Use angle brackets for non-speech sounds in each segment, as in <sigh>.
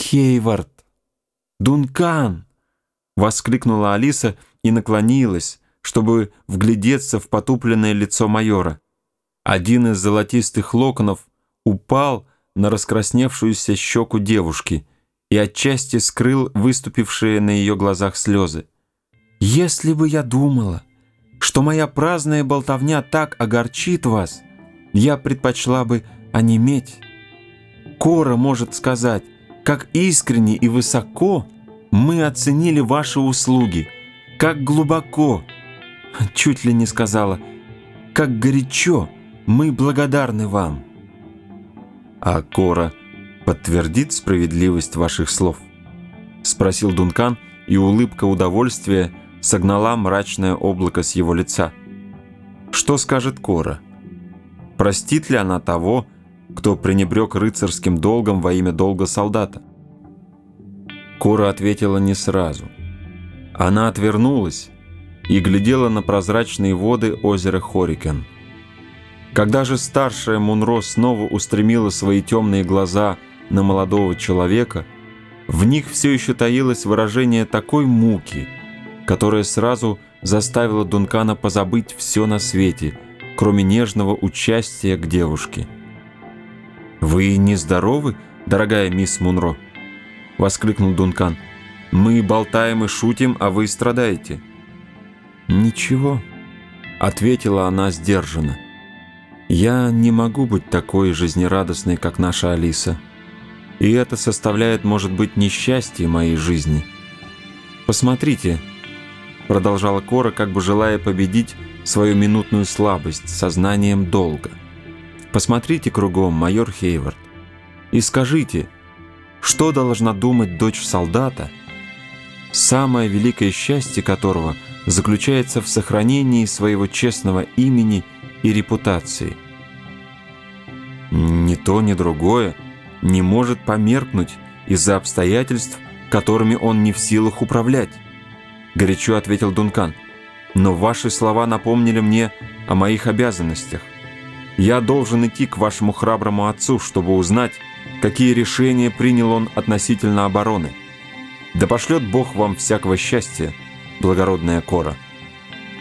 Хейвард! Дункан!» — воскликнула Алиса и наклонилась, чтобы вглядеться в потупленное лицо майора. Один из золотистых локонов упал на раскрасневшуюся щеку девушки и отчасти скрыл выступившие на ее глазах слезы. «Если бы я думала, что моя праздная болтовня так огорчит вас, я предпочла бы онеметь. Кора может сказать, как искренне и высоко мы оценили ваши услуги, как глубоко, <laughs> чуть ли не сказала, как горячо мы благодарны вам. А Кора подтвердит справедливость ваших слов? Спросил Дункан, и улыбка удовольствия согнала мрачное облако с его лица. Что скажет Кора? Простит ли она того, кто пренебрег рыцарским долгом во имя долга солдата? Кора ответила не сразу. Она отвернулась и глядела на прозрачные воды озера Хорикен. Когда же старшая Мунро снова устремила свои темные глаза на молодого человека, в них все еще таилось выражение такой муки, которое сразу заставило Дункана позабыть все на свете, кроме нежного участия к девушке. «Вы нездоровы, дорогая мисс Мунро?» Воскликнул Дункан. «Мы болтаем и шутим, а вы страдаете». «Ничего», — ответила она сдержанно. «Я не могу быть такой жизнерадостной, как наша Алиса. И это составляет, может быть, несчастье моей жизни. Посмотрите», — продолжала Кора, как бы желая победить свою минутную слабость сознанием долга. «Посмотрите кругом, майор Хейвард, и скажите, — что должна думать дочь солдата, самое великое счастье которого заключается в сохранении своего честного имени и репутации? Ни то, ни другое не может померкнуть из-за обстоятельств, которыми он не в силах управлять, горячо ответил Дункан. Но ваши слова напомнили мне о моих обязанностях. Я должен идти к вашему храброму отцу, чтобы узнать, какие решения принял он относительно обороны. Да пошлет Бог вам всякого счастья, благородная Кора.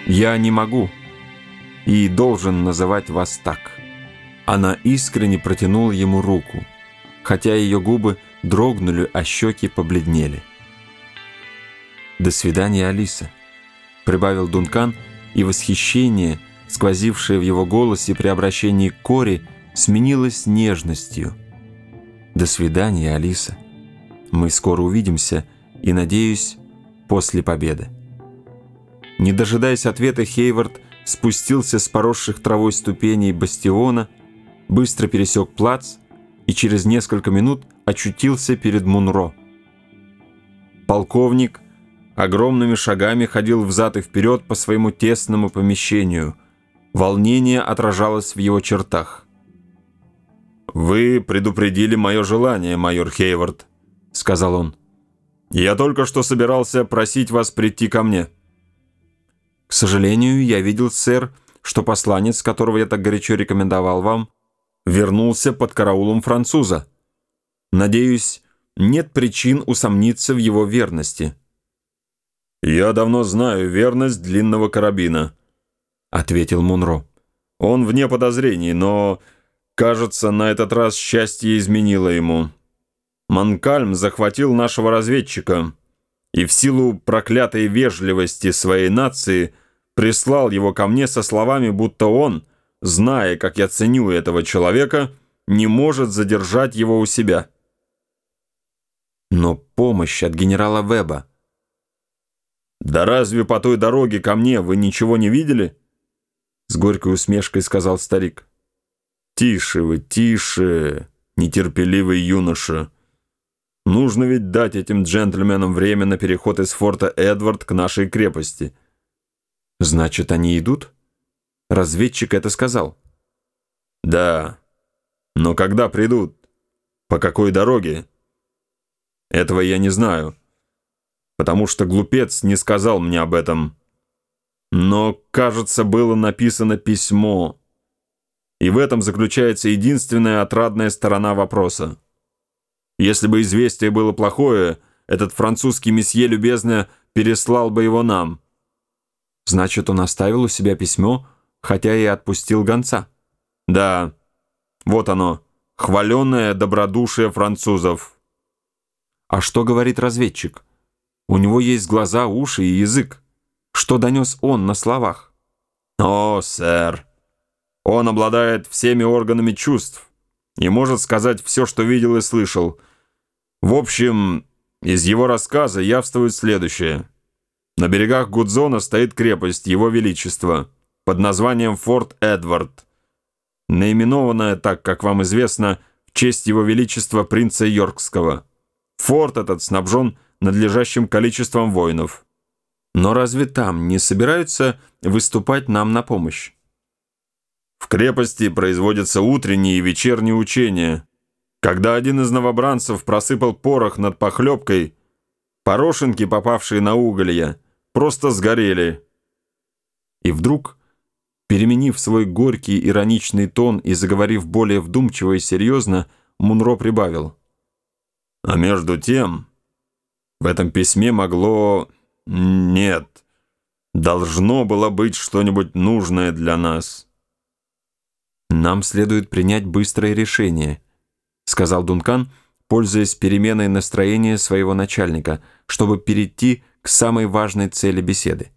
Я не могу и должен называть вас так. Она искренне протянула ему руку, хотя ее губы дрогнули, а щеки побледнели. «До свидания, Алиса», — прибавил Дункан, и восхищение, сквозившее в его голосе при обращении к Коре, сменилось нежностью — до свидания, Алиса. Мы скоро увидимся и, надеюсь, после победы. Не дожидаясь ответа, Хейвард спустился с поросших травой ступеней бастиона, быстро пересек плац и через несколько минут очутился перед Мунро. Полковник огромными шагами ходил взад и вперед по своему тесному помещению. Волнение отражалось в его чертах. «Вы предупредили мое желание, майор Хейвард», — сказал он. «Я только что собирался просить вас прийти ко мне». «К сожалению, я видел, сэр, что посланец, которого я так горячо рекомендовал вам, вернулся под караулом француза. Надеюсь, нет причин усомниться в его верности». «Я давно знаю верность длинного карабина», — ответил Мунро. «Он вне подозрений, но Кажется, на этот раз счастье изменило ему. Манкальм захватил нашего разведчика и в силу проклятой вежливости своей нации прислал его ко мне со словами, будто он, зная, как я ценю этого человека, не может задержать его у себя. Но помощь от генерала Веба. «Да разве по той дороге ко мне вы ничего не видели?» С горькой усмешкой сказал старик. «Тише вы, тише, нетерпеливый юноша. Нужно ведь дать этим джентльменам время на переход из форта Эдвард к нашей крепости». «Значит, они идут?» Разведчик это сказал. «Да, но когда придут? По какой дороге?» «Этого я не знаю, потому что глупец не сказал мне об этом. Но, кажется, было написано письмо». И в этом заключается единственная отрадная сторона вопроса. Если бы известие было плохое, этот французский месье любезно переслал бы его нам». «Значит, он оставил у себя письмо, хотя и отпустил гонца?» «Да, вот оно, хваленное добродушие французов». «А что говорит разведчик? У него есть глаза, уши и язык. Что донес он на словах?» «О, сэр, он обладает всеми органами чувств и может сказать все, что видел и слышал. В общем, из его рассказа явствует следующее. На берегах Гудзона стоит крепость Его Величества под названием Форт Эдвард, наименованная так, как вам известно, в честь Его Величества принца Йоркского. Форт этот снабжен надлежащим количеством воинов. Но разве там не собираются выступать нам на помощь? В крепости производятся утренние и вечерние учения. Когда один из новобранцев просыпал порох над похлебкой, порошинки, попавшие на уголья, просто сгорели. И вдруг, переменив свой горький ироничный тон и заговорив более вдумчиво и серьезно, Мунро прибавил. А между тем, в этом письме могло... Нет, должно было быть что-нибудь нужное для нас. Нам следует принять быстрое решение — сказал Дункан, пользуясь переменой настроения своего начальника, чтобы перейти к самой важной цели беседы.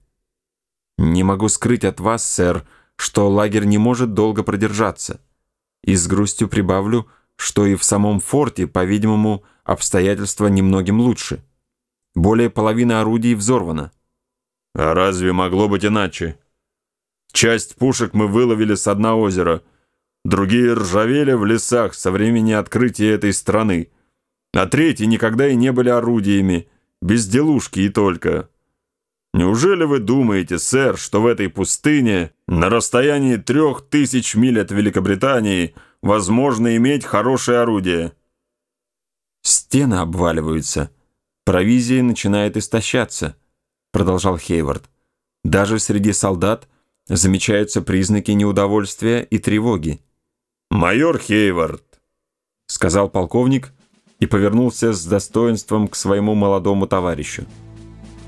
«Не могу скрыть от вас, сэр, что лагерь не может долго продержаться. И с грустью прибавлю, что и в самом форте, по-видимому, обстоятельства немногим лучше. Более половины орудий взорвано». «А разве могло быть иначе? Часть пушек мы выловили с дна озера» другие ржавели в лесах со времени открытия этой страны, а третьи никогда и не были орудиями, безделушки и только. Неужели вы думаете, сэр, что в этой пустыне, на расстоянии трех тысяч миль от Великобритании, возможно иметь хорошее орудие? Стены обваливаются, провизия начинает истощаться, продолжал Хейвард. Даже среди солдат замечаются признаки неудовольствия и тревоги. «Майор Хейвард», — сказал полковник и повернулся с достоинством к своему молодому товарищу.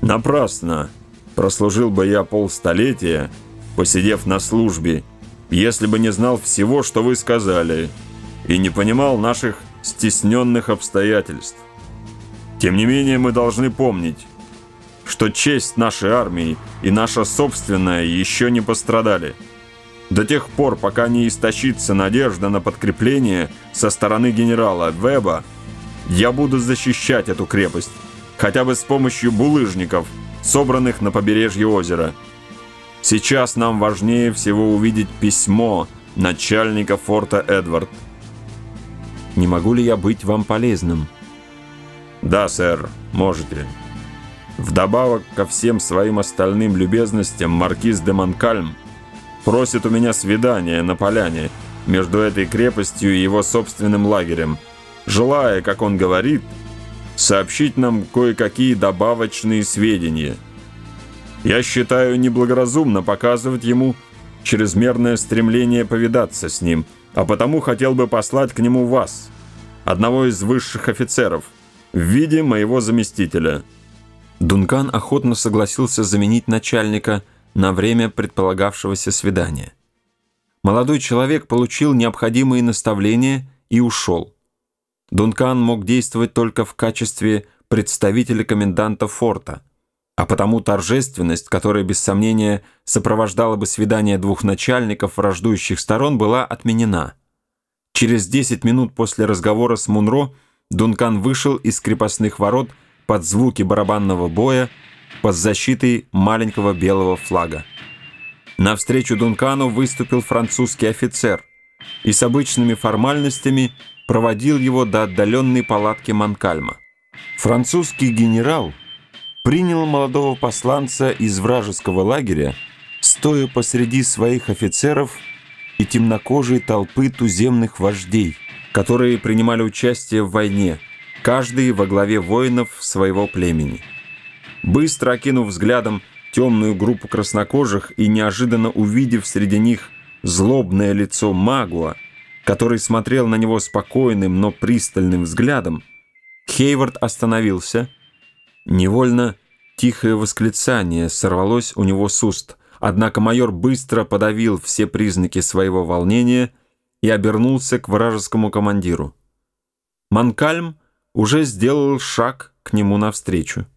«Напрасно прослужил бы я полстолетия, посидев на службе, если бы не знал всего, что вы сказали, и не понимал наших стесненных обстоятельств. Тем не менее мы должны помнить, что честь нашей армии и наша собственная еще не пострадали». До тех пор, пока не истощится надежда на подкрепление со стороны генерала Веба, я буду защищать эту крепость, хотя бы с помощью булыжников, собранных на побережье озера. Сейчас нам важнее всего увидеть письмо начальника форта Эдвард. Не могу ли я быть вам полезным? Да, сэр, можете. Вдобавок ко всем своим остальным любезностям маркиз де Монкальм просит у меня свидания на поляне между этой крепостью и его собственным лагерем, желая, как он говорит, сообщить нам кое-какие добавочные сведения. Я считаю неблагоразумно показывать ему чрезмерное стремление повидаться с ним, а потому хотел бы послать к нему вас, одного из высших офицеров, в виде моего заместителя». Дункан охотно согласился заменить начальника – на время предполагавшегося свидания. Молодой человек получил необходимые наставления и ушел. Дункан мог действовать только в качестве представителя коменданта форта, а потому торжественность, которая без сомнения сопровождала бы свидание двух начальников враждующих сторон, была отменена. Через 10 минут после разговора с Мунро Дункан вышел из крепостных ворот под звуки барабанного боя, под защитой маленького белого флага. Навстречу Дункану выступил французский офицер и с обычными формальностями проводил его до отдаленной палатки Манкальма. Французский генерал принял молодого посланца из вражеского лагеря, стоя посреди своих офицеров и темнокожей толпы туземных вождей, которые принимали участие в войне, каждый во главе воинов своего племени. Быстро окинув взглядом темную группу краснокожих и неожиданно увидев среди них злобное лицо Магуа, который смотрел на него спокойным, но пристальным взглядом, Хейвард остановился. Невольно тихое восклицание сорвалось у него с уст, однако майор быстро подавил все признаки своего волнения и обернулся к вражескому командиру. Манкальм уже сделал шаг к нему навстречу.